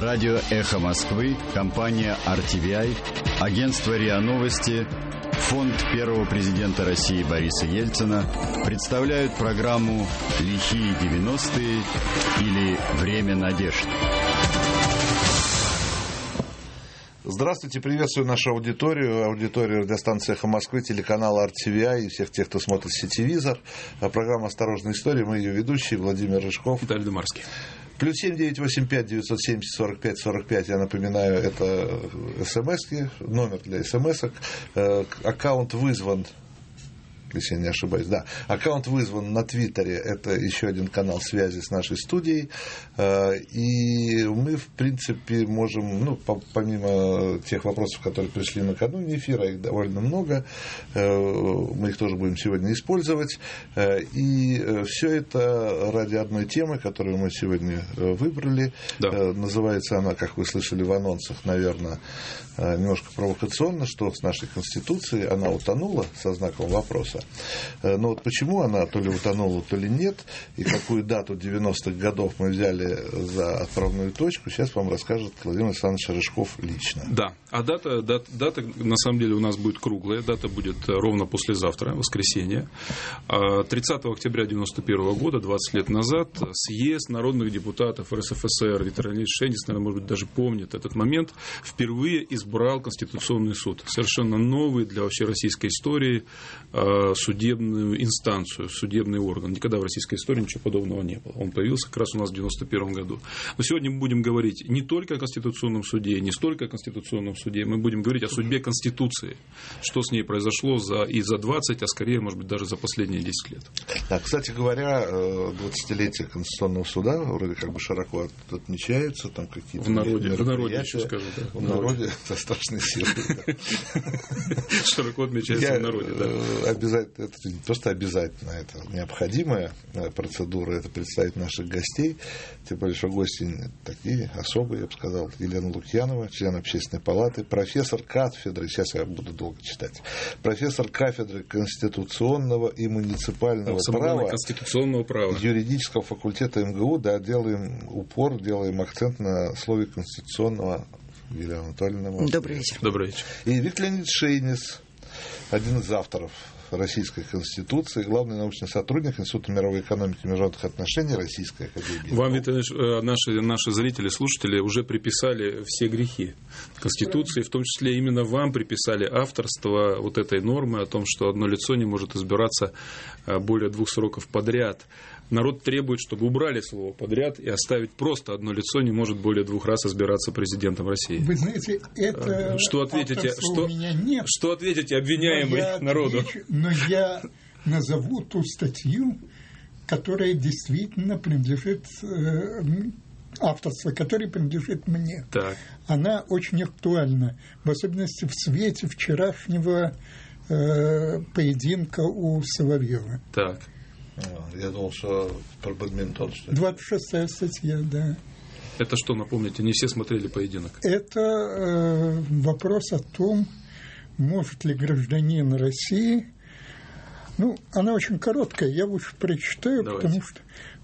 Радио «Эхо Москвы», компания RTVI, агентство РИА Новости, фонд первого президента России Бориса Ельцина представляют программу «Лихие 90-е» или «Время надежд». Здравствуйте, приветствую нашу аудиторию, аудиторию радиостанции «Эхо Москвы», телеканала RTVI и всех тех, кто смотрит сетевизор. Программа «Осторожная история», мы ее ведущие, Владимир Рыжков. Виталий Демарский. Плюс семь девять восемь пять девятьсот семьдесят сорок пять сорок пять. Я напоминаю, это смс номер для смс -ок. Аккаунт вызван если я не ошибаюсь, да. Аккаунт вызван на Твиттере, это еще один канал связи с нашей студией. И мы, в принципе, можем, ну, помимо тех вопросов, которые пришли накануне эфира, их довольно много, мы их тоже будем сегодня использовать. И все это ради одной темы, которую мы сегодня выбрали. Да. Называется она, как вы слышали в анонсах, наверное, немножко провокационно, что с нашей Конституцией она утонула со знаком вопроса. Но вот почему она то ли утонула, то ли нет, и какую дату 90-х годов мы взяли за отправную точку, сейчас вам расскажет Владимир Александрович Рыжков лично. Да, а дата, дата, дата на самом деле у нас будет круглая, дата будет ровно послезавтра, воскресенье. 30 октября 91 года, 20 лет назад, съезд народных депутатов РСФСР, Виктор Леонидович Шенис, наверное, может быть, даже помнит этот момент, впервые избрал Конституционный суд. Совершенно новый для вообще российской истории судебную инстанцию, судебный орган. Никогда в российской истории ничего подобного не было. Он появился как раз у нас в 1991 году. Но сегодня мы будем говорить не только о Конституционном суде, не столько о Конституционном суде, мы будем говорить о судьбе Конституции. Что с ней произошло за, и за 20, а скорее, может быть, даже за последние 10 лет. Да, кстати говоря, 20-летие Конституционного суда вроде как бы широко отмечаются, там какие-то В народе, в народе еще скажу, да. В народе, это страшные силы. Широко отмечается в народе, да. Э, обязательно, это не просто обязательно, это необходимая э, процедура, это представить наших гостей, тем более, что гости такие особые, я бы сказал, Елена Лукьянова, член общественной палаты, профессор кафедры, сейчас я буду долго читать, профессор кафедры конституционного и муниципального права, конституционного права юридического факультета МГУ, да, делаем упор, делаем акцент на слове конституционного Елена Анатольевна. Добрый вечер. Добрый вечер. И Виктор Леонидович Шейнис, один из авторов Российской Конституции, главный научный сотрудник Института мировой экономики и международных отношений Российской Академии. Вам, Виталий наши, наши зрители, слушатели уже приписали все грехи Конституции, в том числе именно вам приписали авторство вот этой нормы о том, что одно лицо не может избираться более двух сроков подряд народ требует, чтобы убрали слово подряд и оставить просто одно лицо не может более двух раз избираться президентом России. Вы знаете, это что ответите, что, у меня нет. Что ответите обвиняемый но народу? Отвечу, но я назову ту статью, которая действительно принадлежит авторство, которое принадлежит мне. Так. Она очень актуальна, в особенности в свете вчерашнего э, поединка у Соловьева. Так. Я думал, что про бадминтон. Что 26-я статья, да. Это что, напомните, не все смотрели поединок? Это э, вопрос о том, может ли гражданин России... Ну, она очень короткая, я лучше прочитаю, Давайте. потому что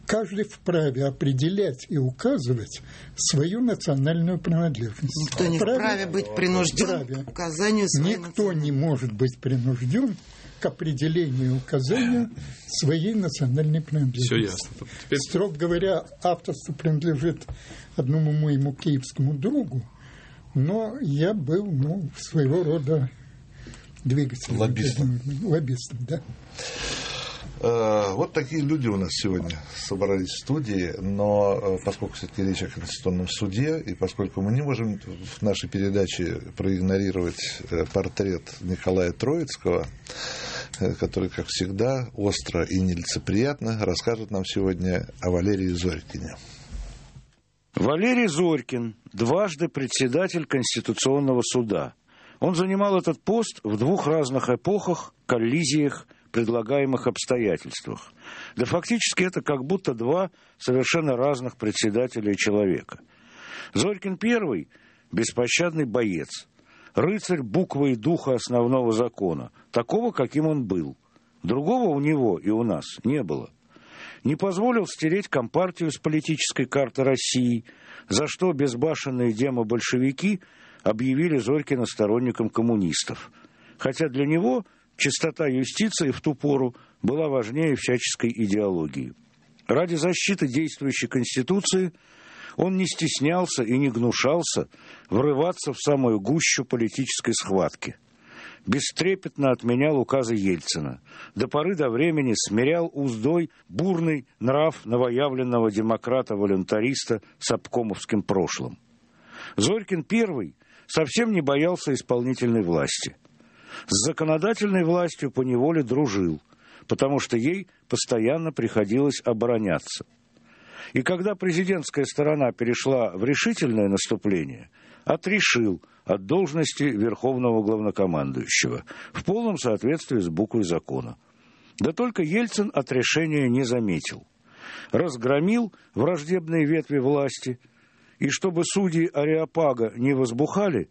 каждый вправе определять и указывать свою национальную принадлежность. Никто не Вправе- вправе быть принужден Вправе. к указанию своей Никто не может быть принужден к определению и указанию своей национальной принадлежности. Все ясно. Теперь Строго говоря, авторство принадлежит одному моему киевскому другу, но я был ну, своего рода двигателем. Лоббистом. Лоббистом, да. Э, Вот такие люди у нас сегодня собрались в студии, но э, поскольку все-таки речь о Конституционном суде, и поскольку мы не можем в нашей передаче проигнорировать э, портрет Николая Троицкого, который, как всегда, остро и нелицеприятно расскажет нам сегодня о Валерии Зорькине. Валерий Зорькин, дважды председатель Конституционного суда. Он занимал этот пост в двух разных эпохах, коллизиях, предлагаемых обстоятельствах. Да фактически это как будто два совершенно разных председателя и человека. Зорькин первый – беспощадный боец, рыцарь буквы и духа основного закона, такого, каким он был. Другого у него и у нас не было. не позволил стереть Компартию с политической карты России, за что безбашенные демобольшевики объявили Зорькина сторонником коммунистов. Хотя для него чистота юстиции в ту пору была важнее всяческой идеологии. Ради защиты действующей Конституции он не стеснялся и не гнушался врываться в самую гущу политической схватки. Бестрепетно отменял указы Ельцина. До поры до времени смирял уздой бурный нрав новоявленного демократа-волюнтариста с обкомовским прошлым. Зорькин первый совсем не боялся исполнительной власти. С законодательной властью поневоле дружил, потому что ей постоянно приходилось обороняться. И когда президентская сторона перешла в решительное наступление, отрешил от должности верховного главнокомандующего в полном соответствии с буквой закона. Да только Ельцин от решения не заметил. Разгромил враждебные ветви власти, и чтобы судьи Ариапага не возбухали,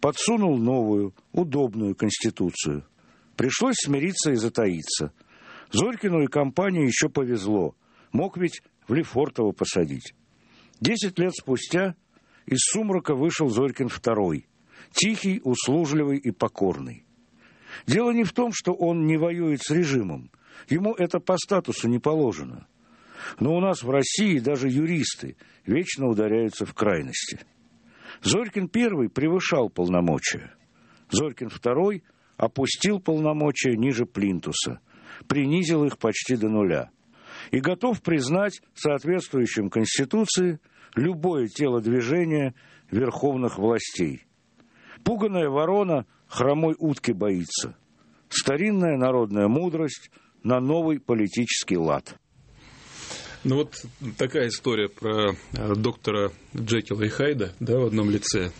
подсунул новую, удобную конституцию. Пришлось смириться и затаиться. Зорькину и компании еще повезло. Мог ведь в Лефортово посадить. Десять лет спустя из сумрака вышел Зорькин второй, тихий, услужливый и покорный. Дело не в том, что он не воюет с режимом. Ему это по статусу не положено. Но у нас в России даже юристы вечно ударяются в крайности. Зорькин первый превышал полномочия. Зорькин второй опустил полномочия ниже плинтуса, принизил их почти до нуля – и готов признать соответствующим Конституции любое телодвижение верховных властей. Пуганая ворона хромой утки боится. Старинная народная мудрость на новый политический лад. Ну вот такая история про э, доктора Джекила и Хайда да, в одном лице.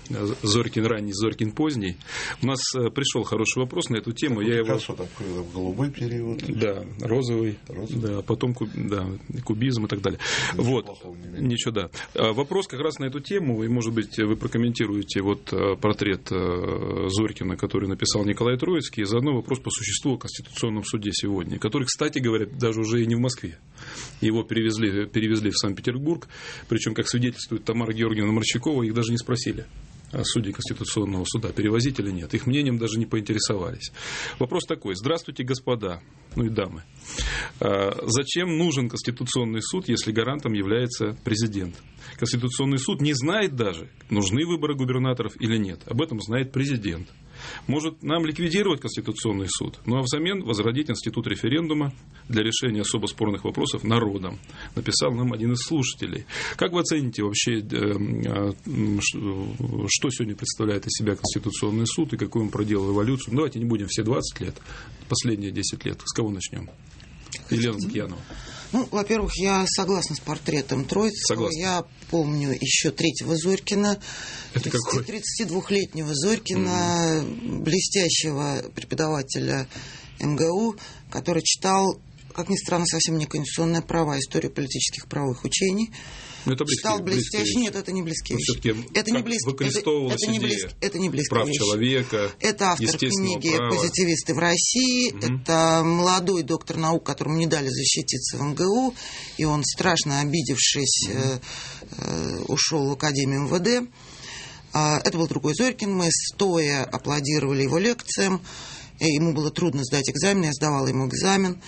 Зорькин ранний, Зорькин поздний. У нас э, пришел хороший вопрос на эту тему. Я его... такой голубой период. Да, розовый. розовый. Да, потом да, кубизм и так далее. Ничего вот. Ничего, да. А вопрос как раз на эту тему, и, может быть, вы прокомментируете вот э, портрет Зорькина, который написал Николай Троицкий, и заодно вопрос по существу о Конституционном суде сегодня, который, кстати говоря, даже уже и не в Москве. Его перевезли, перевезли в Санкт-Петербург, причем, как свидетельствует Тамара Георгиевна Марчакова, их даже не спросили судей Конституционного суда, перевозить или нет. Их мнением даже не поинтересовались. Вопрос такой. Здравствуйте, господа, ну и дамы. А, зачем нужен Конституционный суд, если гарантом является президент? Конституционный суд не знает даже, нужны выборы губернаторов или нет. Об этом знает президент может нам ликвидировать Конституционный суд, ну а взамен возродить институт референдума для решения особо спорных вопросов народом, написал нам один из слушателей. Как вы оцените вообще, э, что сегодня представляет из себя Конституционный суд и какую он проделал эволюцию? Ну, давайте не будем все 20 лет, последние 10 лет. С кого начнем? Елена Лукьянова. Ну, во-первых, я согласна с портретом Троицкого. Согласна. Я помню еще третьего Зорькина, 32-летнего Зорькина, mm-hmm. блестящего преподавателя МГУ, который читал, как ни странно, совсем не конституционное право, а историю политических правовых учений. Ну, это близкие, Стал блестящий. Нет, это не близкие вещи. Это не близкие. Это, это, не близкие, это не близкие прав вещи. человека. Это автор книги права. «Позитивисты в России». Угу. Это молодой доктор наук, которому не дали защититься в МГУ. И он, страшно обидевшись, угу. ушел в Академию МВД. А, это был другой Зорькин. Мы стоя аплодировали его лекциям. Ему было трудно сдать экзамен. Я сдавала ему экзамен.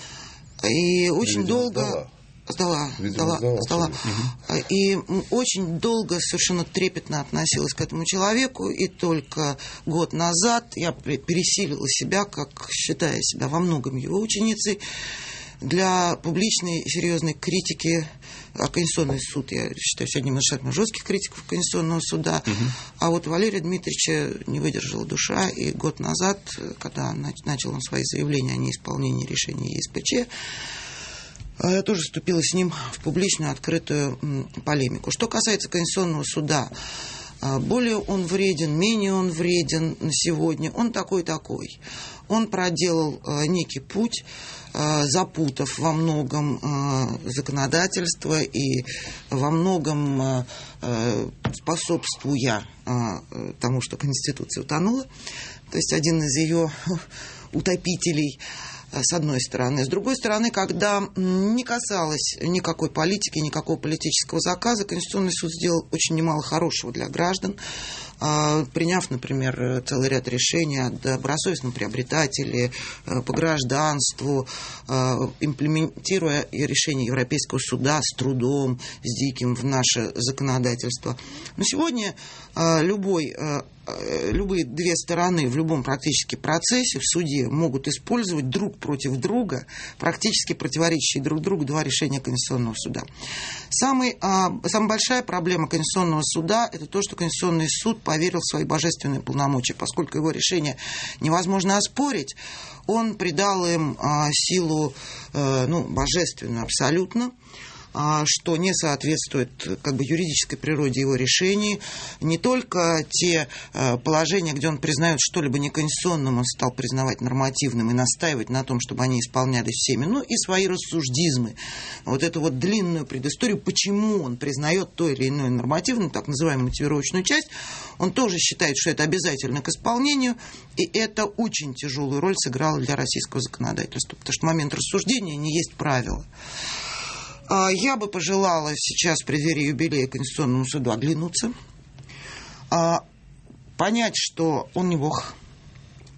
И очень Видимо, долго... Сдала сдала, Видимо, сдала, сдала. Угу. И очень долго совершенно трепетно относилась к этому человеку, и только год назад я пересилила себя, как считая себя во многом его ученицей, для публичной серьезной критики а Конституционный суд, я считаю, одним из самых жестких критиков Конституционного суда. Угу. А вот Валерия Дмитриевича не выдержала душа, и год назад, когда начал он свои заявления о неисполнении решения ЕСПЧ, я тоже вступила с ним в публичную открытую полемику. Что касается Конституционного суда, а, более он вреден, менее он вреден на сегодня, он такой-такой. Он проделал а, некий путь, запутав во многом законодательство и во многом способствуя тому, что Конституция утонула. То есть один из ее утопителей – с одной стороны. С другой стороны, когда не касалось никакой политики, никакого политического заказа, Конституционный суд сделал очень немало хорошего для граждан, приняв, например, целый ряд решений о добросовестном приобретателе, э, по гражданству, э, имплементируя решения Европейского суда с трудом, с диким в наше законодательство. Но сегодня любой Э, любые две стороны в любом практически процессе в суде могут использовать друг против друга, практически противоречащие друг другу два решения Конституционного суда. Самый, а, самая большая проблема Конституционного суда – это то, что Конституционный суд поверил в свои божественные полномочия. Поскольку его решение невозможно оспорить, он придал им а, силу а, ну, божественную абсолютно – что не соответствует как бы, юридической природе его решений. Не только те а, положения, где он признает что-либо неконституционным, он стал признавать нормативным и настаивать на том, чтобы они исполнялись всеми, но и свои рассуждизмы. Вот эту вот длинную предысторию, почему он признает то или иное нормативное, так называемую мотивировочную часть, он тоже считает, что это обязательно к исполнению, и это очень тяжелую роль сыграло для российского законодательства, потому что момент рассуждения не есть правило. А, я бы пожелала сейчас в преддверии юбилея Конституционному суду оглянуться, а, понять, что он не бог,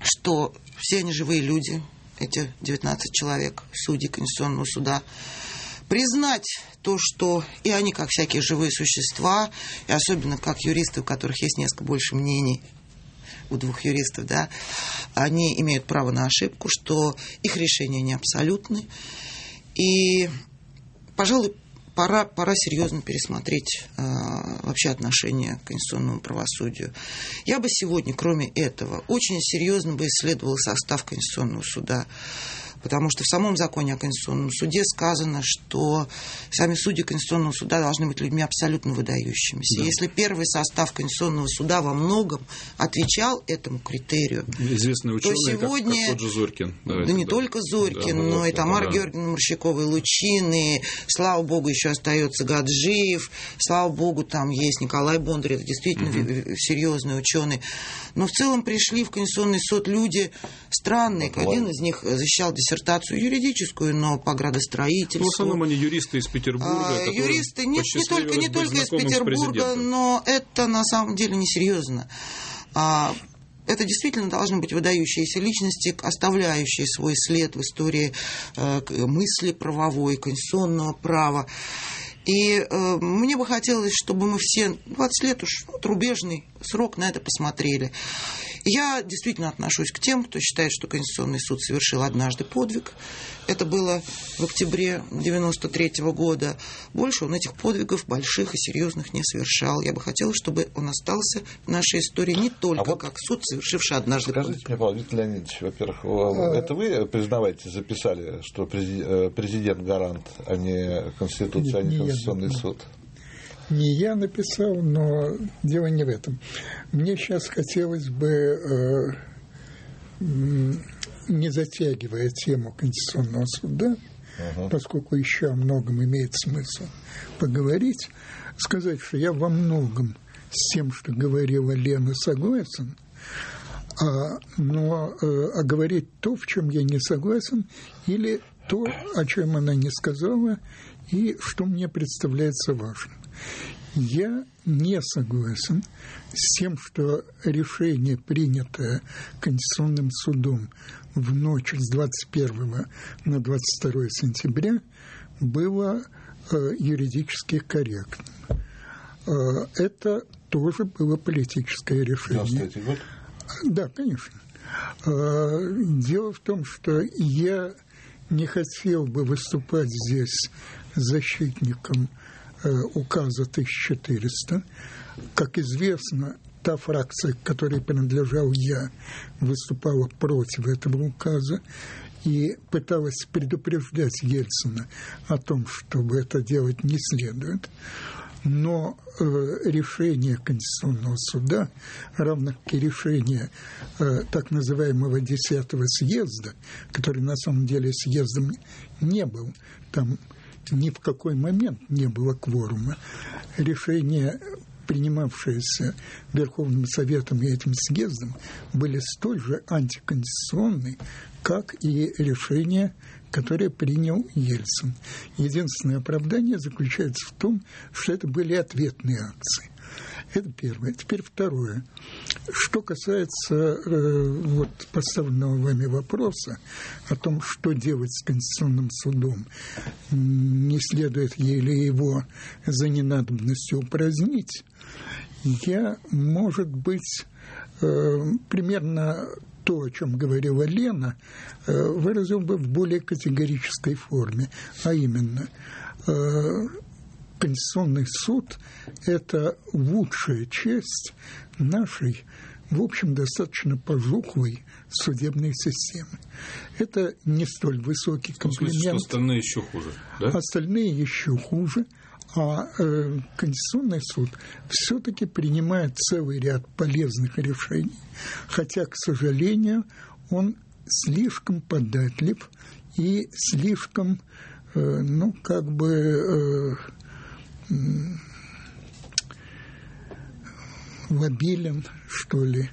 что все они живые люди, эти 19 человек, судьи Конституционного суда, признать то, что и они, как всякие живые существа, и особенно как юристы, у которых есть несколько больше мнений, у двух юристов, да, они имеют право на ошибку, что их решения не абсолютны. И пожалуй, пора, пора серьезно пересмотреть э, вообще отношение к конституционному правосудию. Я бы сегодня, кроме этого, очень серьезно бы исследовал состав Конституционного суда потому что в самом законе о Конституционном суде сказано, что сами судьи Конституционного суда должны быть людьми абсолютно выдающимися. Да. Если первый состав Конституционного суда во многом отвечал этому критерию, Известные ученые, то сегодня... как, как тот же Зоркин. Давайте, да не да. только Зоркин, да, но и Тамара да. Георгиевна Морщакова, и Лучин, и, слава богу, еще остается Гаджиев, слава богу, там есть Николай Бондарь, это действительно угу. серьезный ученый. Но в целом пришли в Конституционный суд люди странные. Один из них защищал диссертацию юридическую, но по градостроительству. Ну, в основном они юристы из Петербурга. А, юристы нет, не только, не только из Петербурга, но это на самом деле несерьезно. А, это действительно должны быть выдающиеся личности, оставляющие свой след в истории э, мысли правовой, конституционного права. И э, мне бы хотелось, чтобы мы все 20 лет уж вот, рубежный срок на это посмотрели. Я действительно отношусь к тем, кто считает, что Конституционный суд совершил однажды подвиг. Это было в октябре 1993 -го года. Больше он этих подвигов больших и серьезных не совершал. Я бы хотела, чтобы он остался в нашей истории не только а вот как суд, совершивший однажды скажите подвиг. мне, Павел Виктор Леонидович, во-первых, а... это вы, признавайте, записали, что президент гарант, а не Конституция, Нет, а не Конституционный суд? Не я написал, но дело не в этом. Мне сейчас хотелось бы, э, не затягивая тему Конституционного суда, uh-huh. поскольку еще о многом имеет смысл поговорить, сказать, что я во многом с тем, что говорила Лена, согласен, а, но э, а говорить то, в чем я не согласен, или то, о чем она не сказала, и что мне представляется важным. Я не согласен с тем, что решение, принятое Конституционным судом в ночь с 21 на 22 сентября, было э, юридически корректным. Э, это тоже было политическое решение. Да, конечно. Э, дело в том, что я не хотел бы выступать здесь защитником указа 1400. Как известно, та фракция, к которой принадлежал я, выступала против этого указа и пыталась предупреждать Ельцина о том, чтобы это делать не следует. Но э, решение Конституционного суда, равно как и решение э, так называемого 10 съезда, который на самом деле съездом не был, там ни в какой момент не было кворума. Решение принимавшиеся Верховным Советом и этим съездом, были столь же антиконституционны, как и решения, которые принял Ельцин. Единственное оправдание заключается в том, что это были ответные акции. Это первое. Теперь второе. Что касается э, вот поставленного вами вопроса о том, что делать с Конституционным судом, не следует ли его за ненадобностью упразднить, я, может быть, э, примерно то, о чем говорила Лена, э, выразил бы в более категорической форме, а именно э, Конституционный суд – это лучшая часть нашей, в общем, достаточно пожухлой судебной системы. Это не столь высокий комплимент. Смысле, что остальные еще хуже, да? Остальные еще хуже. А э, Конституционный суд все-таки принимает целый ряд полезных решений, хотя, к сожалению, он слишком податлив и слишком, э, ну, как бы... Э, лобилен, что ли,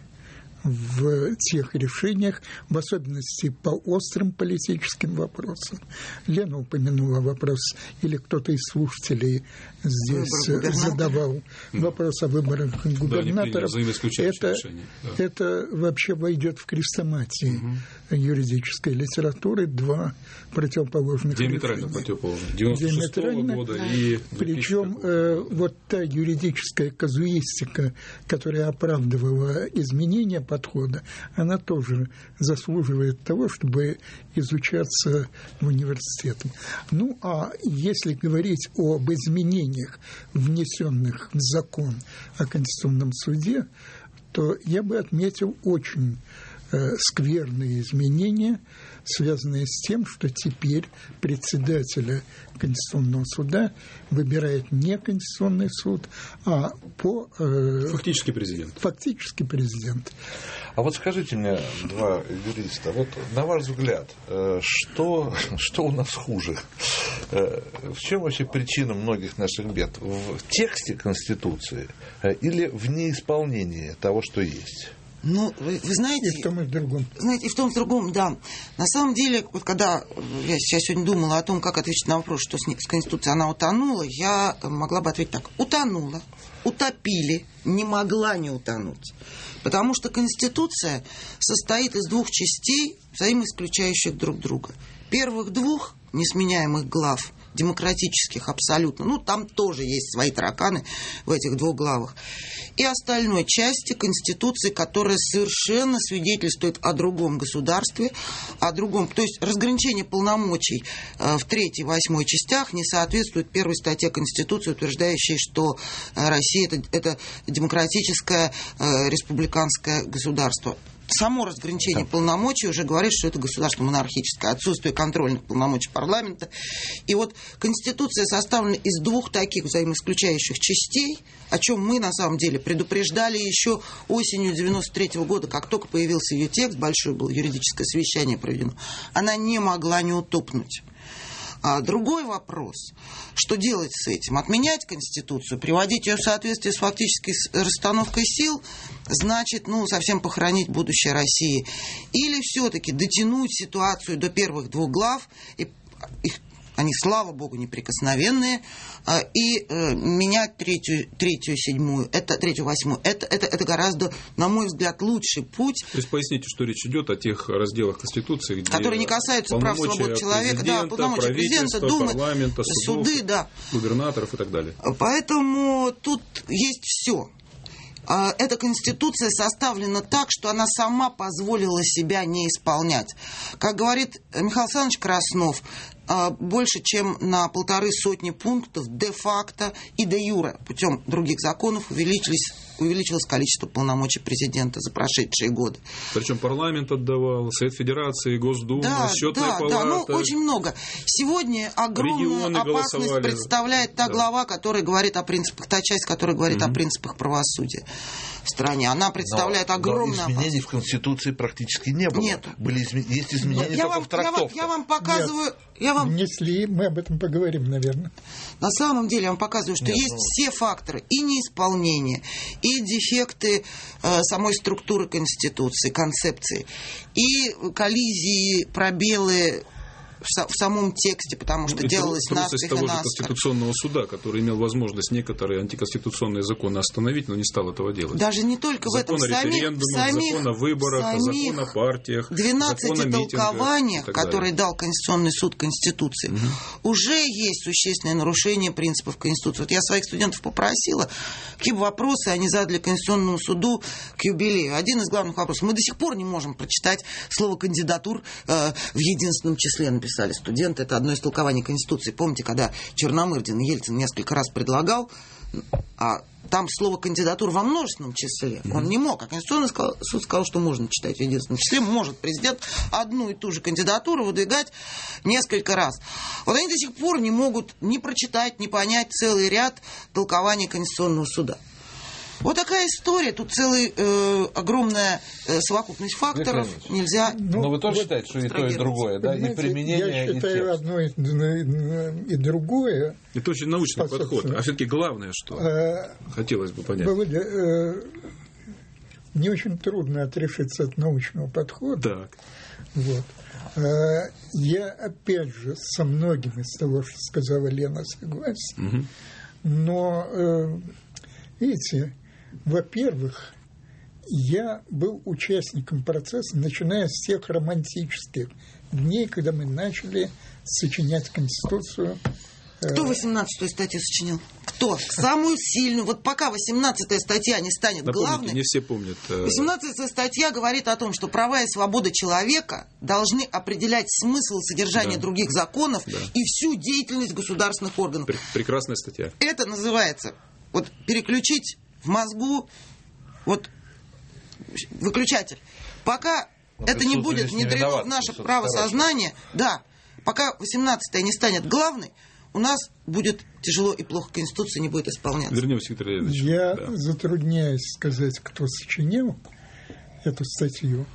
в тех решениях, в особенности по острым политическим вопросам. Лена упомянула вопрос, или кто-то из слушателей здесь задавал вопрос о выборах губернаторов. Да, это, да. это вообще войдет в крестоматии угу. юридической литературы два противоположных Диаметрально противоположных. 96 -го года да. и Причем э, вот та юридическая казуистика, которая оправдывала изменения подхода, она тоже заслуживает того, чтобы изучаться в университете. Ну, а если говорить об изменениях, внесенных в закон о Конституционном суде, то я бы отметил очень э, скверные изменения, связанные с тем, что теперь председателя Конституционного суда выбирает не Конституционный суд, а по... Э, фактически президент. Фактически президент. А вот скажите мне, два юриста, вот на ваш взгляд, э, что, что у нас хуже? Э, в чем вообще причина многих наших бед? В тексте Конституции э, или в неисполнении того, что есть? Ну, вы, вы знаете... И в том, и в другом. Знаете, и в том, и в другом, да. На самом деле, вот когда я сейчас сегодня думала о том, как ответить на вопрос, что с, с Конституцией она утонула, я могла бы ответить так. Утонула, утопили, не могла не утонуть. Потому что Конституция состоит из двух частей, взаимоисключающих друг друга. Первых двух несменяемых глав демократических абсолютно. Ну, там тоже есть свои тараканы в этих двух главах. И остальной части Конституции, которая совершенно свидетельствует о другом государстве, о другом. То есть разграничение полномочий э, в третьей, восьмой частях не соответствует первой статье Конституции, утверждающей, что э, Россия это, это демократическое э, республиканское государство само разграничение да. полномочий уже говорит, что это государство монархическое, отсутствие контрольных полномочий парламента. И вот Конституция составлена из двух таких взаимоисключающих частей, о чем мы на самом деле предупреждали еще осенью 93 -го года, как только появился ее текст, большое было юридическое совещание проведено, она не могла не утопнуть. А другой вопрос, что делать с этим? Отменять Конституцию, приводить ее в соответствие с фактической расстановкой сил, значит, ну, совсем похоронить будущее России. Или все-таки дотянуть ситуацию до первых двух глав и их они, слава богу, неприкосновенные, а, и э, менять третью, третью, седьмую, это, третью, восьмую, это, это, это гораздо, на мой взгляд, лучший путь. То есть поясните, что речь идет о тех разделах Конституции, где которые не касаются прав свобод человека, да, полномочия президента, Думы, парламента, судов, суды, да. губернаторов и так далее. Поэтому тут есть все. А, эта конституция составлена так, что она сама позволила себя не исполнять. Как говорит Михаил Александрович Краснов, а, больше, чем на полторы сотни пунктов де-факто и де-юре путем других законов увеличились увеличилось количество полномочий президента за прошедшие годы. Причем парламент отдавал, Совет Федерации, Госдума, да, счетная да, палата. Да, ну очень много. Сегодня огромную опасность представляет та да. глава, которая говорит о принципах, та часть, которая говорит mm-hmm. о принципах правосудия стране. Она представляет но, огромную но изменений опасность. в Конституции практически не было. Нет. Были изме... Есть изменения я только вам, в трактовках. Я вам, я вам показываю... Нет. Я вам... Внесли, мы об этом поговорим, наверное. На самом деле я вам показываю, что Нет, есть ну... все факторы и неисполнение, и дефекты э, самой структуры Конституции, концепции, и коллизии, пробелы в, самом тексте, потому что ну, делалось наспех того же Конституционного суда, который имел возможность некоторые антиконституционные законы остановить, но не стал этого делать. Даже не только закон в этом. Закон о референдумах, самих, закон о выборах, самих закон о партиях, 12 толкованиях, которые дал Конституционный суд Конституции, угу. уже есть существенное нарушение принципов Конституции. Вот я своих студентов попросила, какие бы вопросы они задали Конституционному суду к юбилею. Один из главных вопросов. Мы до сих пор не можем прочитать слово кандидатур э, в единственном числе написано писали студенты, это одно из толкований Конституции. Помните, когда Черномырдин и Ельцин несколько раз предлагал, а там слово кандидатур во множественном числе. Mm-hmm. Он не мог. А Конституционный суд сказал, что можно читать в единственном числе. Может президент одну и ту же кандидатуру выдвигать несколько раз. Вот они до сих пор не могут ни прочитать, ни понять целый ряд толкований Конституционного суда. Вот такая история. Тут целая э, огромная э, совокупность факторов. Нельзя. Ну, Но вы тоже вот считаете, что и то, и другое, да? И применение, Я считаю и одно и, и другое. Это очень научный подход. А все-таки главное, что а, хотелось бы понять. Володя, э, не очень трудно отрешиться от научного подхода. Так. Вот. А, я, опять же, со многим из того, что сказала Лена, согласен. Угу. Но, э, видите, во-первых, я был участником процесса, начиная с тех романтических дней, когда мы начали сочинять Конституцию. Кто 18-ю статью сочинил? Кто? Самую сильную. Вот пока 18-я статья не станет Напомните, главной. Не все помнят. 18-я э, статья говорит о том, что права и свободы человека должны определять смысл содержания да. других законов да. и всю деятельность государственных органов. Прекрасная статья. Это называется вот переключить в мозгу вот выключатель. Пока Но это не будет внедрено в наше правосознание, да, пока 18 не станет главной, у нас будет тяжело и плохо, Конституция не будет исполняться. Вернемся, Виктор Леонидович. Я да. затрудняюсь сказать, кто сочинил эту статью.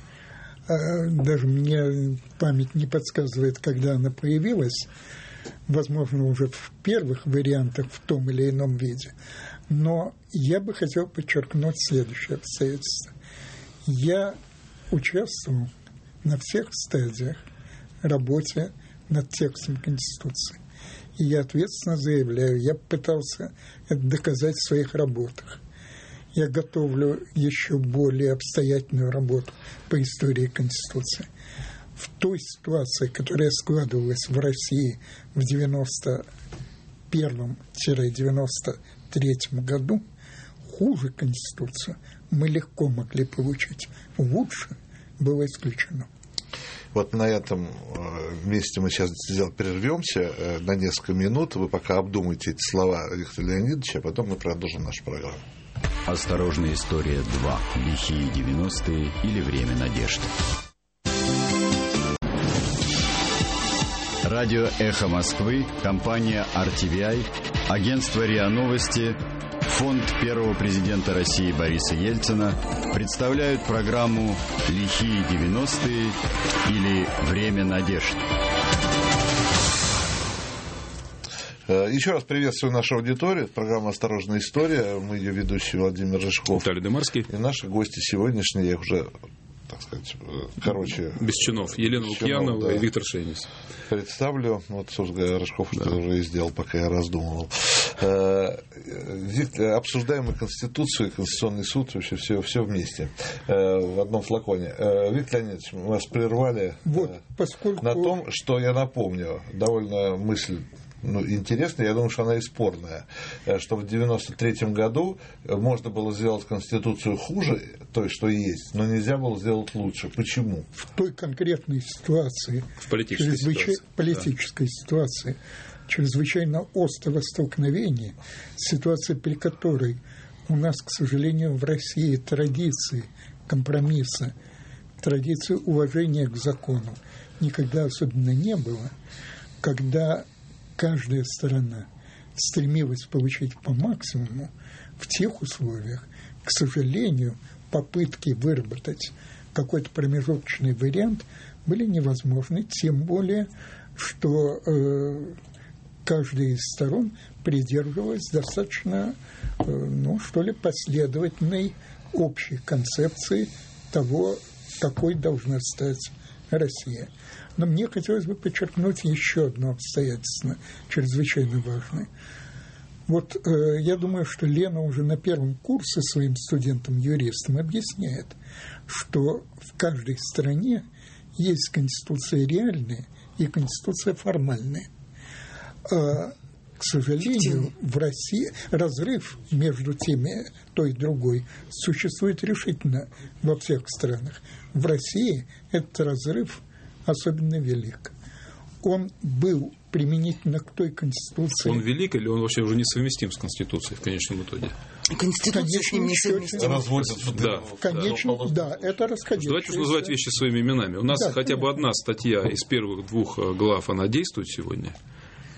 А, даже мне память не подсказывает, когда она появилась. Возможно, уже в первых вариантах в том или ином виде. Но я бы хотел подчеркнуть следующее обстоятельство. Я участвовал на всех стадиях работе над текстом Конституции. И я ответственно заявляю, я пытался это доказать в своих работах. Я готовлю еще более обстоятельную работу по истории Конституции. В той ситуации, которая складывалась в России в 91-93 1993 году хуже Конституцию мы легко могли получить. Лучше было исключено. Вот на этом э, месте мы сейчас прервемся э, на несколько минут. Вы пока обдумайте эти слова Виктора Леонидовича, а потом мы продолжим нашу программу. Осторожная история 2. Лихие 90-е или время надежды. Радио «Эхо Москвы», компания RTVI, агентство РИА Новости, фонд первого президента России Бориса Ельцина представляют программу «Лихие 90-е» или «Время надежд». Э, еще раз приветствую нашу аудиторию. Это программа «Осторожная история». Мы ее ведущий Владимир Рыжков. Виталий Демарский. И наши гости сегодняшние, я их уже так сказать, э, короче... Без чинов. Елена Лукьянова да. и Виктор Шейнис. Представлю. Вот, собственно Рожков да. что уже и сделал, пока я раздумывал. Э, обсуждаемую Конституцию и Конституционный суд, вообще все, все вместе э, в одном флаконе. Виктор Леонидович, мы вас прервали вот, поскольку... на том, что я напомню, довольно мысль ну, интересная, я думаю, что она и спорная, э, что в 93 году можно было сделать Конституцию хуже той, что есть, но нельзя было сделать лучше. Почему? В той конкретной ситуации, в политической, ситуации. политической да. ситуации, чрезвычайно острого столкновения, ситуации, при которой у нас, к сожалению, в России традиции компромисса, традиции уважения к закону никогда особенно не было, когда каждая сторона стремилась получить по максимуму в тех условиях, к сожалению, попытки выработать какой-то промежуточный вариант были невозможны, тем более, что э, каждая из сторон придерживалась достаточно, э, ну, что ли, последовательной общей концепции того, какой должна стать Россия. Но мне хотелось бы подчеркнуть еще одно обстоятельство, чрезвычайно важное. Вот э, я думаю, что Лена уже на первом курсе своим студентам-юристам объясняет, что в каждой стране есть конституция реальная и конституция формальная. А, к сожалению, в России разрыв между теми, той и другой, существует решительно во всех странах. В России этот разрыв особенно велик. Он был применительно к той Конституции. Он велик или он вообще уже несовместим с Конституцией в конечном итоге? Конституция с ним несовместима. Разводят в Да. В конечном, да, это расходящееся. Давайте уж называть вещи своими именами. У нас Да, хотя бы одна статья из первых двух э, глав, она действует сегодня?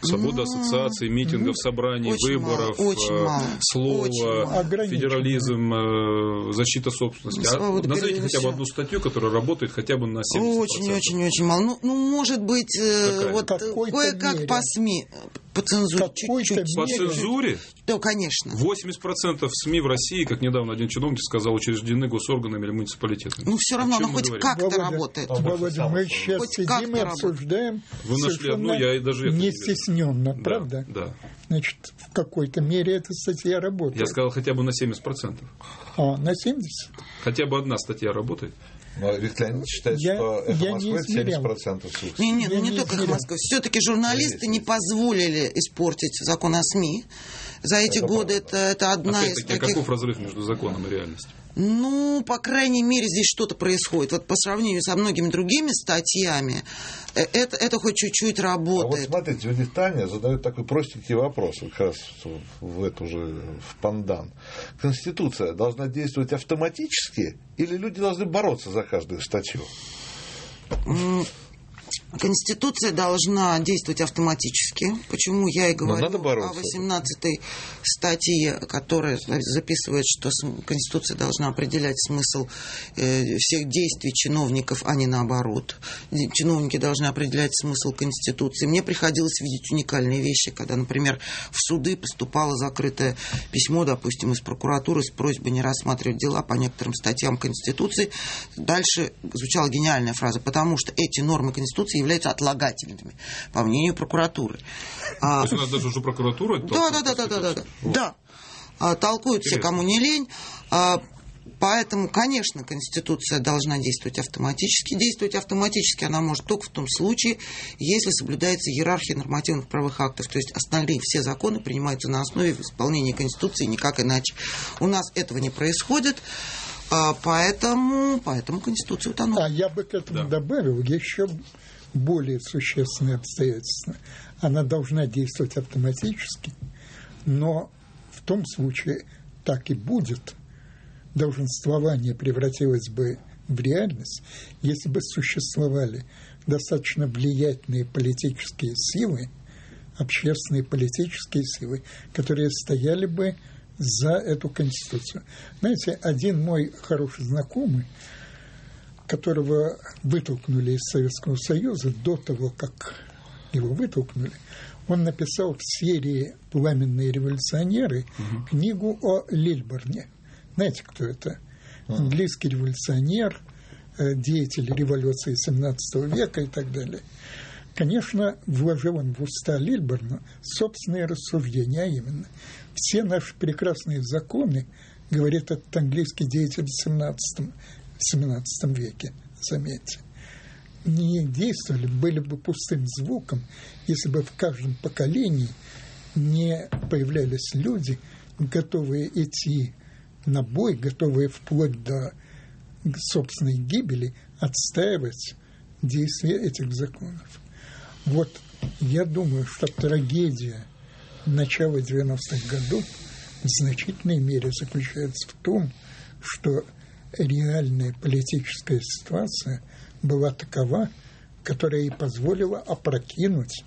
Свобода ассоциаций, митингов, собраний, очень выборов, мало, очень э, мало, очень слова. Ограничено. федерализм, э, защита собственности. А назовите хотя бы одну статью, которая работает хотя бы на 70%. Очень, очень, очень мало. Ну, ну может быть, э, Какая? вот кое-как по СМИ, по цензуре. По цензуре Да, конечно. 80% СМИ в России, как недавно один чиновник сказал, учреждены госорганами или муниципалитетами. Ну, все равно, мы хоть как-то работает. Володя, мы сейчас Хоть сидим и обсуждаем Вы нашли одну, я и даже это не стесненно, Да, правда? Да. Значит, в какой-то мере эта статья работает. Я сказал хотя бы на 70%. А, на 70? Хотя бы одна статья работает. Но Виктор Леонидович считает, Я- что это я не Москва это измерял. 70% слушателей. Не, не, ну не не только измерял. Москва. Все-таки журналисты не позволили испортить закон о СМИ. За эти Это годы это, это одна из Опять-таки, а таких... каков разрыв между законом и реальностью? Ну, по крайней мере, здесь что-то происходит. Вот по сравнению со многими другими статьями, э, это, это хоть чуть-чуть А вот работает. смотрите, вот здесь Таня задает такой простенький вопрос, вот как раз в эту же, в пандан. Конституция должна действовать автоматически или люди должны бороться за каждую статью? Конституция должна действовать автоматически. Почему я и говорю о бороться. 18 статье, которая записывает, что Конституция должна определять смысл э, всех действий чиновников, а не наоборот. Чиновники должны определять смысл Конституции. Мне приходилось видеть уникальные вещи, когда, например, в суды поступало закрытое письмо, допустим, из прокуратуры с просьбой не рассматривать дела по некоторым статьям Конституции. Дальше звучала гениальная фраза, потому что эти нормы Конституции являются отлагательными, по мнению прокуратуры. А, То есть у нас даже уже прокуратура... да, да, да, да, да, да, да. Да. А, толкуют все, кому не лень. А, Поэтому, конечно, Конституция должна действовать автоматически. Действовать автоматически она может только в том случае, если соблюдается иерархия нормативных правовых актов. То есть остальные все законы принимаются на основе исполнения Конституции, никак иначе. У нас этого не происходит, поэтому, поэтому Конституция утонула. А я бы к этому Да. добавил еще более существенные обстоятельства. Она должна действовать автоматически, но в том случае так и будет. Долженствование превратилось бы в реальность, если бы существовали достаточно влиятельные политические силы, общественные политические силы, которые стояли бы за эту конституцию. Знаете, один мой хороший знакомый, которого вытолкнули из Советского Союза до того, как его вытолкнули, он написал в серии «Пламенные революционеры» книгу о Лильборне. Знаете, кто это? Английский революционер, э, деятель революции XVII века и так далее. Конечно, вложил он в уста Лильборна собственные рассуждения, а именно, все наши прекрасные законы, говорит этот английский деятель в XVII, XVII веке, заметьте, не действовали, были бы пустым звуком, если бы в каждом поколении не появлялись люди, готовые идти на бой, готовые вплоть до собственной гибели отстаивать действие этих законов. Вот я думаю, что трагедия начала 90-х годов в значительной мере заключается в том, что реальная политическая ситуация была такова, которая и позволила опрокинуть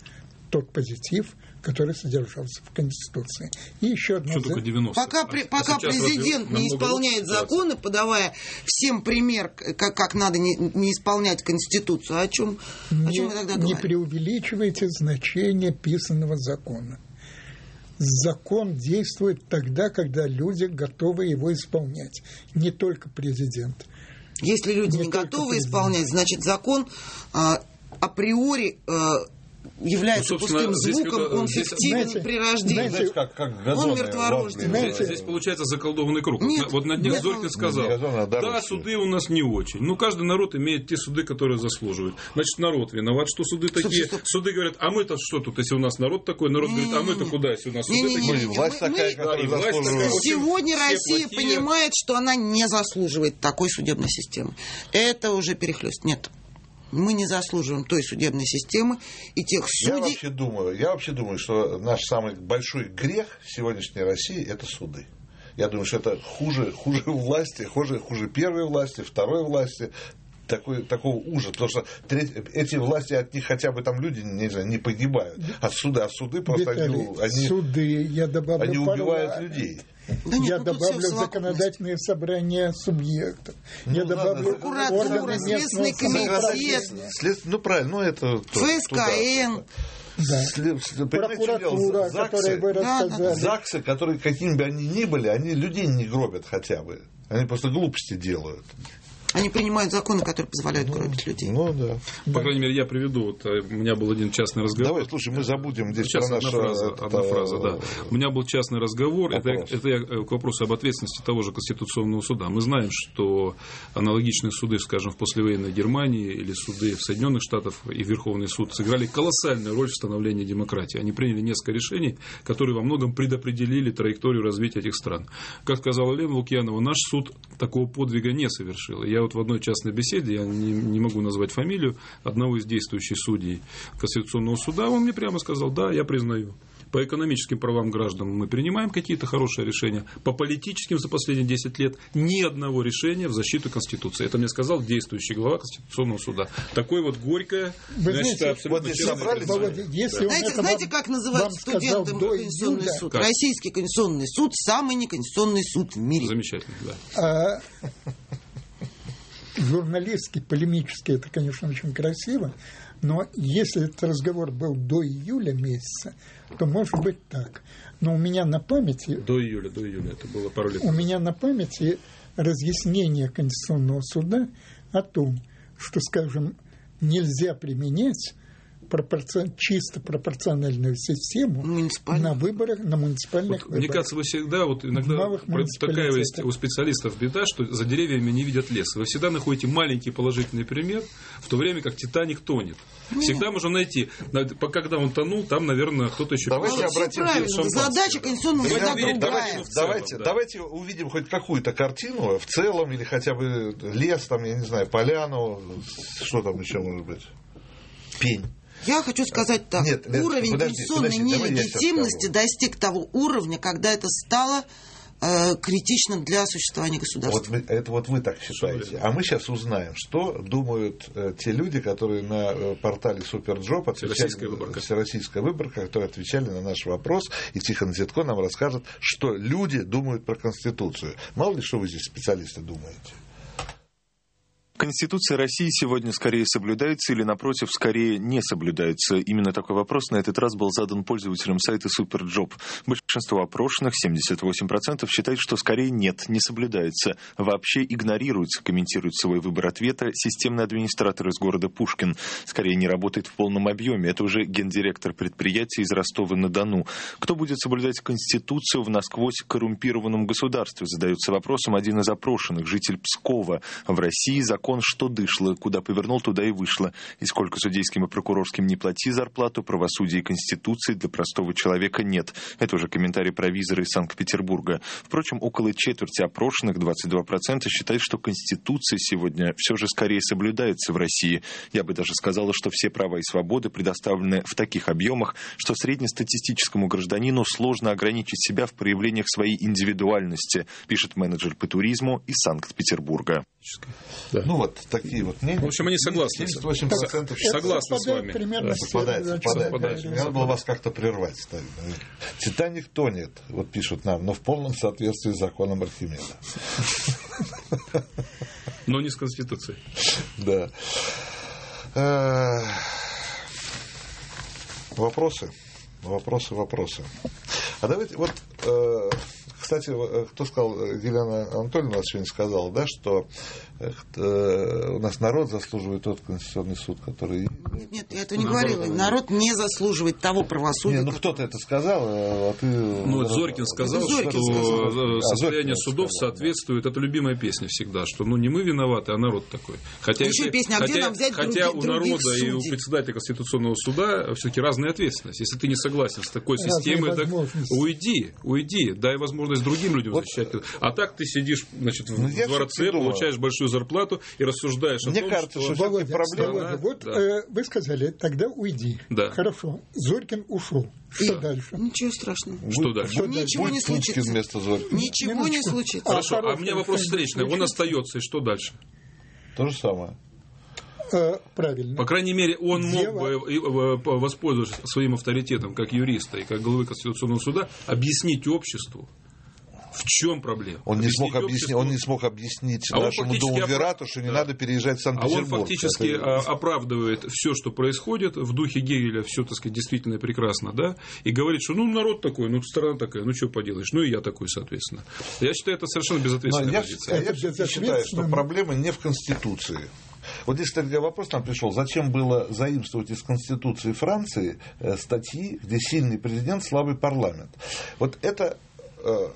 тот позитив, который содержался в Конституции. И еще одна... Что такое 90? Пока, при, а пока президент не исполняет законы, подавая всем пример, как, как надо не, не исполнять Конституцию, о чем, не, о чем мы тогда говорим? Не преувеличивайте значение писанного закона. Закон действует тогда, когда люди готовы его исполнять. Не только президент. Если люди не, не готовы президент. исполнять, значит закон а, априори а, является ну, пустым звуком, это, он здесь, фиктивен знаете, при рождении. Знаете, как, как он мертворожден. Знаете, здесь получается заколдованный круг. Нет, вот на днях нет, Зорькин сказал, нет, да, суды у нас не очень. Ну, каждый народ имеет те суды, которые заслуживают. Значит, народ виноват, что суды такие. Стоп, стоп. Суды говорят, а мы-то что тут, если у нас народ такой? Народ говорит, а мы-то куда, если у нас суды такие? Власть такая, Сегодня Россия понимает, что она не заслуживает такой судебной системы. Это уже перехлест. Нет мы не заслуживаем той судебной системы и тех судей. Я вообще думаю, я вообще думаю, что наш самый большой грех сегодняшней России – это суды. Я думаю, что это хуже, хуже власти, хуже, хуже первой власти, второй власти, такой, такого ужаса, потому что эти власти от них хотя бы там люди не, знаю, не погибают, от суда, а суды просто Виталий, они, суды, я добавлю они убивают пару... людей. Да нет, я ну, добавлю законодательные собрания субъектов. Ну, я добавлю прокуратура, Следственный комитет. След... Ну, правильно, ну это... ФСКН. Да. Прокуратура, которая вы рассказали. ЗАГСы, которые какими бы они ни были, они людей не гробят хотя бы. Они просто глупости делают. Они принимают законы, которые позволяют ну, гробить людей. Ну, да. По да. крайней мере, я приведу. Вот, э, у меня был один частный разговор. Давай, слушай, мы забудем здесь Сейчас про одна фраза, это... одна фраза, да. У меня был частный разговор. Это, это я к вопросу об ответственности того же Конституционного суда. Мы знаем, что аналогичные суды, скажем, в послевоенной Германии или суды в Соединенных Штатах и Верховный суд сыграли колоссальную роль в становлении демократии. Они приняли несколько решений, которые во многом предопределили траекторию развития этих стран. Как сказала Лена Лукьянова, наш суд такого подвига не совершил. Я вот в одной частной беседе, я не, не могу назвать фамилию, одного из действующих судей Конституционного суда, он мне прямо сказал, да, я признаю. По экономическим правам граждан мы принимаем какие-то хорошие решения. По политическим за последние 10 лет ни одного решения в защиту Конституции. Это мне сказал действующий глава Конституционного суда. Такое вот горькое, Вы значит, знаете, абсолютно вот собрали, Володя, если знаете, знаете, как называют студенты Конституционный июля, суд? Как? Российский Конституционный суд – самый неконституционный суд в мире. Замечательно, да. Журналистски, полемически это, конечно, очень красиво, но если этот разговор был до июля месяца, то может быть так. Но у меня на памяти... До июля, до июля, это было пару лет. У меня на памяти разъяснение Конституционного суда о том, что, скажем, нельзя применять пропорцион, чисто пропорциональную систему на выборах, на муниципальных вот, выборах. Мне кажется, вы всегда, вот иногда такая есть у специалистов беда, что за деревьями не видят лес. Вы всегда находите маленький положительный пример, в то время как Титаник тонет. Нет. Всегда можно найти, когда он тонул, там, наверное, кто-то еще... Давайте обратимся к Задача Конституционного суда другая. Давайте, давайте, да. давайте увидим хоть какую-то картину в целом, или хотя бы лес, там, я не знаю, поляну, что там еще может быть, пень. Я хочу сказать так. Нет, уровень подожди, конституционной подожди, нелегитимности достиг того уровня, когда это стало э, критично для существования государства. Вот вы, это вот вы так считаете. А мы сейчас узнаем, что думают э, те люди, которые на э, портале Superjob отвечали, Всероссийская выборка. Всероссийская выборка, которые отвечали на наш вопрос. И Тихон Дзядко нам расскажет, что люди думают про Конституцию. Мало ли, что вы здесь специалисты думаете. Конституция России сегодня скорее соблюдается или, напротив, скорее не соблюдается? Именно такой вопрос на этот раз был задан пользователям сайта Superjob. Большинство опрошенных, 78%, считают, что скорее нет, не соблюдается. Вообще игнорируется, комментирует свой выбор ответа системный администратор из города Пушкин. Скорее не работает в полном объеме. Это уже гендиректор предприятия из Ростова-на-Дону. Кто будет соблюдать Конституцию в насквозь коррумпированном государстве? Задается вопросом один из опрошенных, житель Пскова. В России закон закон, что дышло, куда повернул, туда и вышло. И сколько судейским и прокурорским не плати зарплату, правосудия и конституции для простого человека нет. Это уже комментарий провизора из Санкт-Петербурга. Впрочем, около четверти опрошенных, 22%, считают, что конституция сегодня все же скорее соблюдается в России. Я бы даже сказала, что все права и свободы предоставлены в таких объемах, что среднестатистическому гражданину сложно ограничить себя в проявлениях своей индивидуальности, пишет менеджер по туризму из Санкт-Петербурга. Да. Ну вот такие вот мнения. В общем, они согласны. 78% согласны с вами. Примерно да. совпадает, совпадает. совпадает. Надо было вас как-то прервать. Титаник тонет, вот пишут нам, но в полном соответствии с законом Архимеда. Но не с Конституцией. Да. Э, вопросы? Вопросы, вопросы. А давайте вот кстати, э, кто сказал, Елена Анатольевна у нас сегодня сказала, да, что Э, у нас народ заслуживает тот Конституционный суд, который... Нет, нет я этого не говорила. Народ не заслуживает того правосудия. Не, ну кто-то это сказал, а ты... Ну, это Зорькин сказал, это Зорькин что сказал. состояние а, судов сказал, соответствует, да. это любимая песня всегда, что ну не мы виноваты, а народ такой. Хотя, Еще если, песня, а хотя, где нам взять хотя других, у народа судей? и у председателя Конституционного суда все-таки разная ответственность. Если ты не согласен с такой системой, так уйди, уйди, дай возможность другим людям вот. защищать. А так ты сидишь значит, в ну, дворце, получаешь большую зарплату и рассуждаешь Мне о том, кажется, что... что Володя, проблема... Володя, вот да. э, вы сказали, тогда уйди. Да. Хорошо, Зорькин ушел. Что и... дальше? Ничего страшного. Что дальше? Что Ничего Будет не случится. вместо Зорькина. Ничего Минуточку. не случится. Хорошо, а, а у меня вопрос встречный. Он остается, и что дальше? То же самое. Э, правильно. По крайней мере, он Дело... мог бы, воспользоваться своим авторитетом как юриста и как главы Конституционного суда, объяснить обществу, в чем проблема? Он не, смог объяснить, он не смог объяснить а нашему Дому Верату, что не да. надо переезжать в Санкт-Петербург. А он фактически это... оправдывает все, что происходит в духе Гегеля, все, так сказать, действительно прекрасно, да, и говорит, что ну народ такой, ну страна такая, ну что поделаешь, ну и я такой, соответственно. Я считаю, это совершенно безответственная Но позиция. Я, я считаю, что проблема не в Конституции. Вот здесь, кстати, вопрос нам пришел, зачем было заимствовать из Конституции Франции э, статьи, где сильный президент, слабый парламент. Вот это э,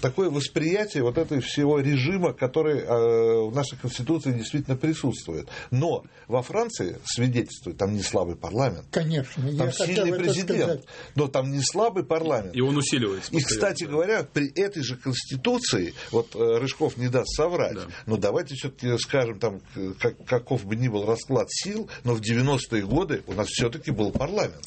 такое восприятие вот этого всего режима, который э, в нашей Конституции действительно присутствует. Но во Франции свидетельствует, там не слабый парламент. Конечно. Там сильный президент, но там не слабый парламент. И он усиливается. И, кстати да. говоря, при этой же Конституции, вот э, Рыжков не даст соврать, да. но давайте все-таки скажем, там, как, каков бы ни был расклад сил, но в 90-е годы у нас все-таки был парламент.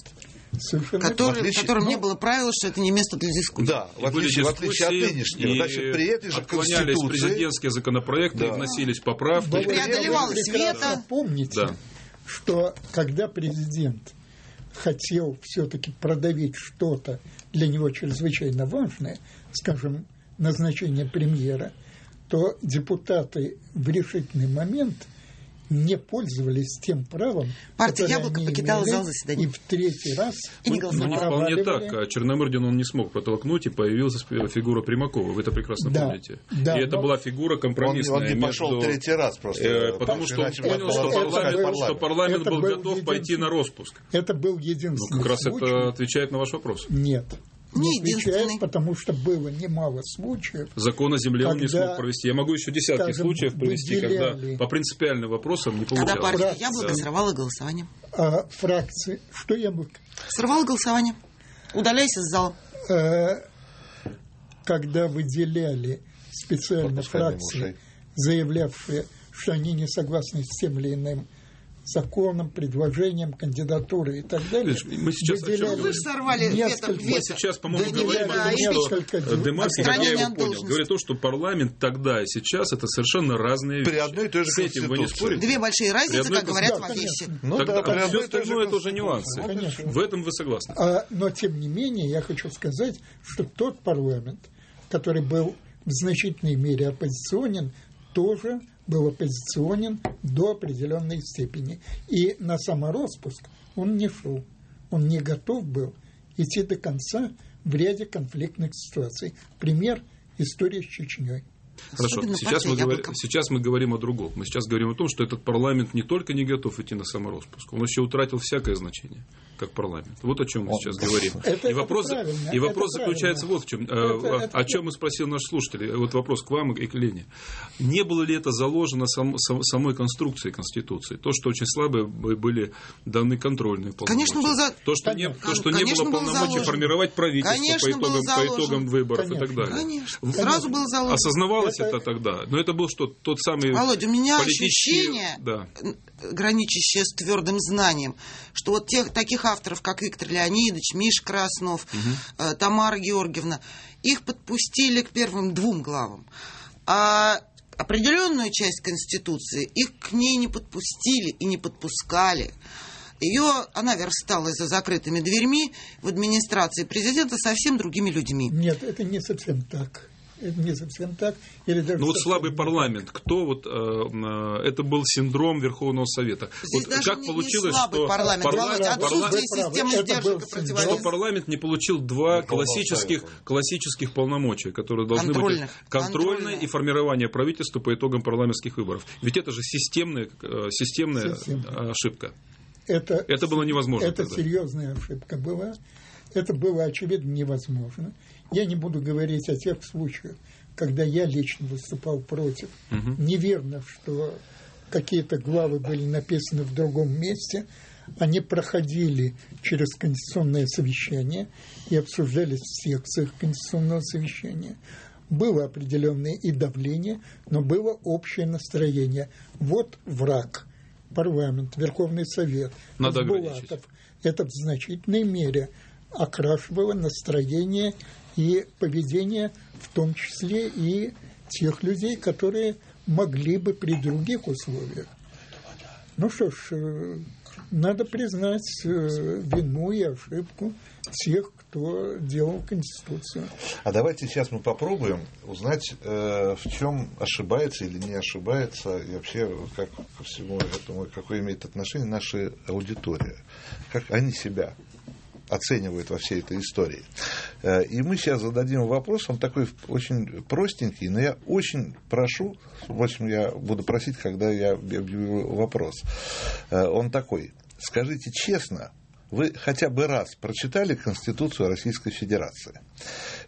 Совершенно который, отличие, в котором ну, не было правила, что это не место для дискуссии. Да, в отличие, в отличие от нынешнего. Значит, при этой же Конституции... президентские законопроекты, да. вносились поправки. Преодолевал света. Помните, да. что когда президент хотел все-таки продавить что-то для него чрезвычайно важное, скажем, назначение премьера, то депутаты в решительный момент – не пользовались тем правом, Партия «Яблоко» покидала зал заседаний. И в третий раз... И не голосовали. Ну, не вполне так. А Черномырдин он не смог протолкнуть, и появилась фигура Примакова. Вы это прекрасно да, помните. Да, и это была фигура компромиссная. Он, он не между... пошел третий раз просто. Э, потому что он понял, что парламент, что парламент был, был готов пойти на распуск. Это был единственный Ну, как раз это отвечает на ваш вопрос. Нет не отвечает, потому что было немало случаев. Закон о земле он не смог провести. Я могу еще десятки скажем, случаев привести, выделяли... когда по принципиальным вопросам не получалось. Когда партия Яблоко да. срывала голосование. А, фракции. Что Яблоко? Срывала голосование. Удаляйся из зала. А, когда выделяли специально фракции, заявлявшие, что они не согласны с тем или иным законом, предложением, кандидатуры и так далее. Мы сейчас выделяли вы сорвали несколько, вето, Мы сейчас, по-моему, да, говорим да, о том, что Демарский, как я его понял, говорит то, что парламент тогда и сейчас это совершенно разные вещи. При одной и той же С этим вы не спорите? Две большие разницы, как говорят да, в Одессе. Ну, тогда да, все остальное это уже нюансы. Конечно. В этом вы согласны. А, но, тем не менее, я хочу сказать, что тот парламент, который был в значительной мере оппозиционен, тоже был оппозиционен до определенной степени. И на самороспуск он не шел. Он не готов был идти до конца в ряде конфликтных ситуаций. Пример – история с Чечней. Хорошо, сейчас мы, говорим, сейчас мы говорим о другом. Мы сейчас говорим о том, что этот парламент не только не готов идти на самороспуск, он еще утратил всякое значение как парламент. Вот о чем мы сейчас говорим. Это, и вопрос, и вопрос заключается вот в чем. Это, э, это, о чем мы спросил наш слушатель. Вот вопрос к вам и к Лене. Не было ли это заложено сам, сам, самой конструкцией Конституции? То, что очень слабые были даны контрольные полномочия. Конечно, было за... То, что не, то, что не было полномочий формировать правительство по итогам, по итогам выборов Конечно. и так далее. Конечно. Сразу было заложено. Осознавалось это... это тогда. Но это был что, тот самый Володя, у меня политический... ощущение, да. граничащее с твердым знанием, что вот тех, таких авторов, как Виктор Леонидович, Миш Краснов, угу. Тамара Георгиевна, их подпустили к первым двум главам. А определенную часть Конституции их к ней не подпустили и не подпускали. Ее, она версталась за закрытыми дверьми в администрации президента совсем другими людьми. Нет, это не совсем так это не совсем так. Или даже ну вот слабый парламент, кто вот э, э, это был синдром Верховного Совета. Здесь вот даже как не, получилось, не что парламент, парламент, отсутствие системы сдержек и Что парламент не получил два классических, классических полномочия, которые должны контрольных, быть контрольное и формирование правительства по итогам парламентских выборов. Ведь это же системная, э, системная Системно. ошибка. Это, это было невозможно. Это тогда. серьезная ошибка была. Это было, очевидно, невозможно. Я не буду говорить о тех случаях, когда я лично выступал против. Угу. Неверно, что какие-то главы были написаны в другом месте. Они проходили через конституционное совещание и обсуждались в секциях конституционного совещания. Было определенное и давление, но было общее настроение. Вот враг, парламент, Верховный Совет, Надо Булатов. Это в значительной мере окрашивало настроение и поведение в том числе и тех людей, которые могли бы при других условиях. Ну что ж, э, надо признать э, вину и ошибку тех, кто делал Конституцию. А давайте сейчас мы попробуем узнать, э, в чем ошибается или не ошибается, и вообще как ко всему этому, какое имеет отношение наша аудитория, как они себя оценивают во всей этой истории. Э, и мы сейчас зададим вопрос, он такой очень простенький, но я очень прошу, в общем, я буду просить, когда я объявлю вопрос. Э, он такой, скажите честно, вы хотя бы раз прочитали Конституцию Российской Федерации?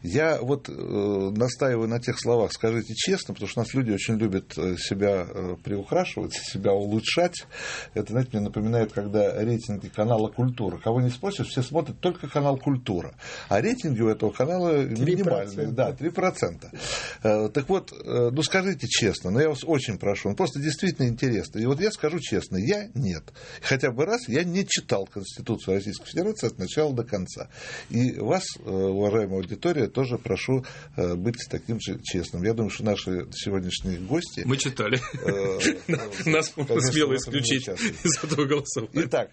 Я вот э, настаиваю на тех словах, скажите честно, потому что у нас люди очень любят э, себя э, приукрашивать, себя улучшать. Это, знаете, мне напоминает, когда рейтинги канала «Культура». Кого не спросишь, все смотрят только канал «Культура». А рейтинги у этого канала 3%. минимальные. Да, 3%. Э, так вот, э, ну скажите честно, но я вас очень прошу, ну просто действительно интересно. И вот я скажу честно, я нет. Хотя бы раз я не читал Конституцию Российской Федерации от начала до конца. И вас, э, уважаемая аудитория, тоже прошу э, быть таким же честным. Я думаю, что наши сегодняшние гости... Мы читали. Э, Нас можно смело исключить из этого голосования. Итак,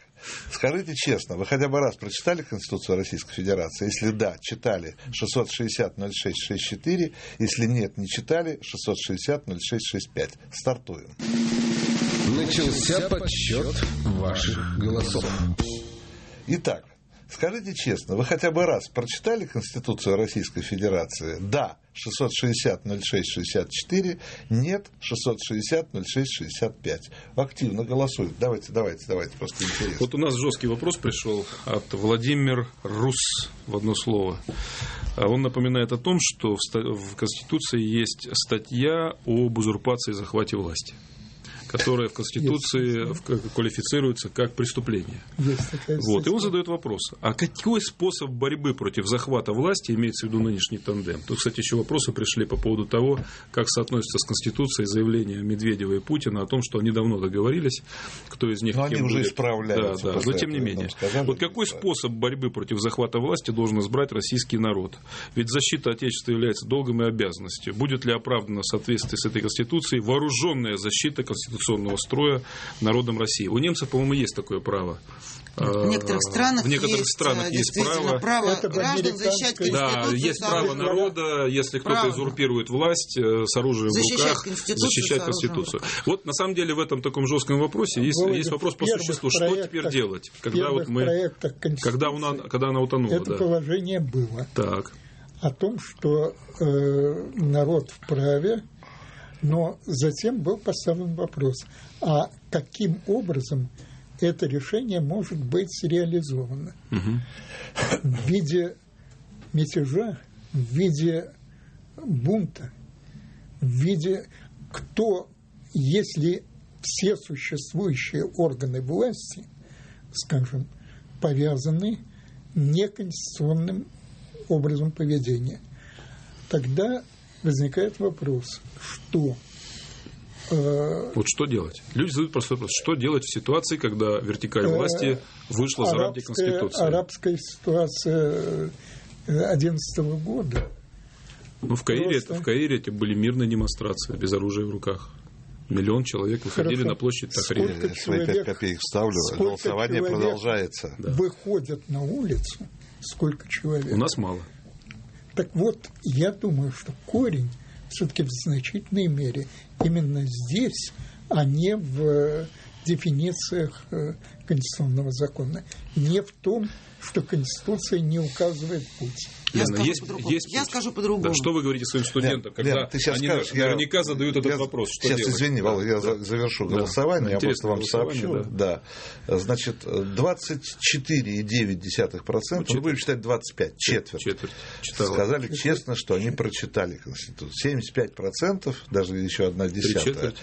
скажите честно, вы хотя бы раз прочитали Конституцию Российской Федерации? Если да, читали 660-06-64. Если нет, не читали 660-06-65. Стартуем. Начался подсчет ваших голосов. Итак, Скажите честно, вы хотя бы раз прочитали Конституцию Российской Федерации? Да, 660-06-64, нет, 660-06-65. Активно голосуют. Давайте, давайте, давайте, просто интересно. Вот у нас жесткий вопрос пришел от Владимир Рус в одно слово. А он напоминает о том, что в Конституции есть статья об узурпации и захвате власти которое в Конституции квалифицируется как преступление. вот. И он задает вопрос, а какой способ борьбы против захвата власти имеется в виду нынешний тандем? Тут, кстати, еще вопросы пришли по поводу того, как соотносится с Конституцией заявление Медведева и Путина о том, что они давно договорились, кто из них Но они уже будет. исправляются. Да, да, но тем не менее. Сказали, вот какой способ борьбы против захвата власти должен избрать российский народ? Ведь защита Отечества является долгом и обязанностью. Будет ли оправдана в соответствии с этой Конституцией вооруженная защита Конституции конституционного строя народом России. У немцев, по-моему, есть такое право. В некоторых странах, в некоторых есть, странах э, есть право, право это граждан защищать Да, есть право народа, если кто-то узурпирует власть э, с оружием защищать в руках, защищать Конституцию. Вот на самом деле в этом таком жестком вопросе есть, есть вопрос по существу, что теперь делать, когда вот мы, когда она, когда она утонула. Это да. положение было. Так. О том, что э, народ вправе Но затем был поставлен вопрос, а каким образом это решение может быть реализовано? Угу. В виде мятежа, в виде бунта, в виде кто, если все существующие органы власти, скажем, повязаны неконституционным образом поведения, тогда возникает вопрос, что э, вот что делать? Люди задают простой вопрос. Что делать в ситуации, когда вертикаль э, власти вышла за рамки Конституции? Арабская ситуация 2011 года. Ну, в Каире, Просто... в Каире это были мирные демонстрации, без оружия в руках. Миллион человек выходили Хорошо. на площадь Тахрир. Я свои пять копеек ставлю, голосование продолжается. Да. Выходят на улицу, сколько человек? У нас мало. Так вот, я думаю, что корень все-таки в значительной мере именно здесь, а не в дефинициях э, конституционного закона. Не в том, что Конституция не указывает путь. Я, Лена, скажу, есть, есть я скажу по-другому. Да, что вы говорите своим студентам, Лен, когда Лен, ты сейчас они скажешь, наверняка я, задают этот я, вопрос? Что сейчас, делать? извини, Вал, я да. завершу голосование, да. я просто вам сообщу. Да. да. Значит, 24,9%, ну, мы будем считать 25, четверть, четверть читала. сказали честно, что они прочитали Конституцию. 75%, даже еще одна десятая,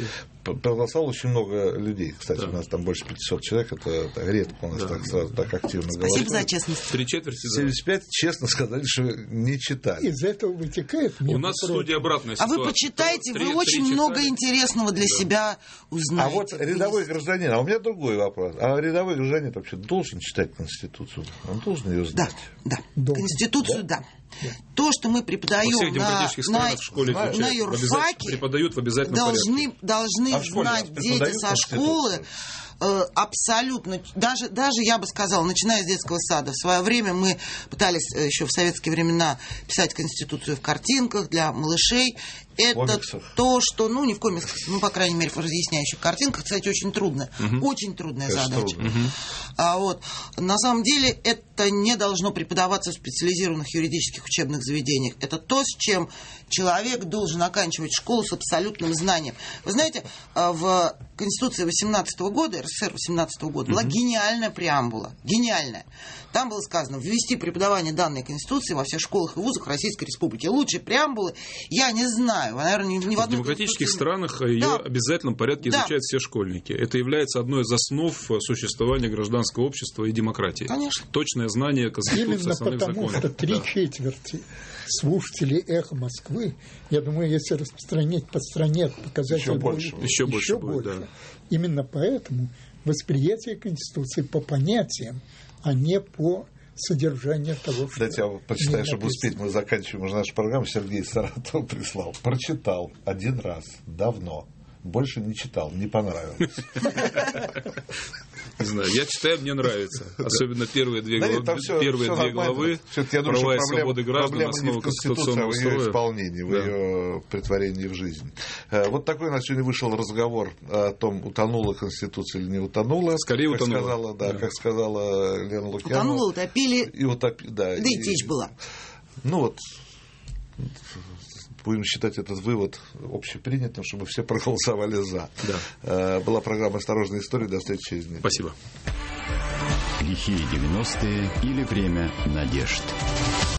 проголосовало очень много людей. Кстати, да. у нас там больше 500 человек, это, это редко у нас да. так, сразу, так активно Спасибо голосуют. за честность. Три четверти, 75, честно сказали, что не читали. Из этого вытекает... У нас в студии обратная ситуация. А вы почитайте, вы очень много интересного для себя узнаете. А вот рядовой гражданин, а у меня другой вопрос. А рядовой гражданин вообще должен читать Конституцию? Он должен ее знать? Да, да. Конституцию, да. Да. То, что мы преподаем на, на, в школе на юрфаке, преподают в обязательном должны, порядке. должны а знать дети со школы абсолютно, даже, даже я бы сказала, начиная с детского сада. В свое время мы пытались э, еще в советские времена писать Конституцию в картинках для малышей это то, что, ну, не в комиксах, ну, по крайней мере, в разъясняющих картинках, кстати, очень трудно. Угу. Очень трудная это задача. Трудно. Угу. А вот, на самом деле, это не должно преподаваться в специализированных юридических учебных заведениях. Это то, с чем человек должен оканчивать школу с абсолютным знанием. Вы знаете, а, в Конституции 18 года, РСФСР 18 года, угу. была гениальная преамбула. Гениальная. Там было сказано, ввести преподавание данной Конституции во всех школах и вузах Российской Республики. Лучшей преамбулы я не знаю. Наверное, ни, ни в, в демократических странах ее да. обязательном порядке да. изучают все школьники. Это является одной из основ существования гражданского общества и демократии. Конечно. Точное знание Конституции, Именно основных потому, законов. что три да. четверти слушателей «Эхо Москвы», я думаю, если распространить по стране показатель еще больше, будет, еще, еще больше, будет, да. Именно поэтому восприятие Конституции по понятиям а не по содержанию того, что... Дайте я почитаю, чтобы успеть. Мы заканчиваем уже нашу программу. Сергей Саратов прислал. Прочитал один раз, давно. Больше не читал, не понравилось. Не знаю, я читаю, мне нравится. Особенно первые две, главы, все, первые все две главы я думаю, права и свободы граждан, основа конституционного строя. в ее исполнении, в да. ее притворении в жизнь. Э, вот такой у нас сегодня вышел разговор о том, утонула Конституция или не утонула. Скорее как утонула. Сказала, да, да. Как сказала Лена Лукьянова. Утонула, утопили. И утопили, да. Да и, и течь была. Ну вот, будем считать этот вывод общепринятым, чтобы все проголосовали за. Да. Э, была программа «Осторожная история». До встречи через неделю. Спасибо. Лихие 90-е или время надежд.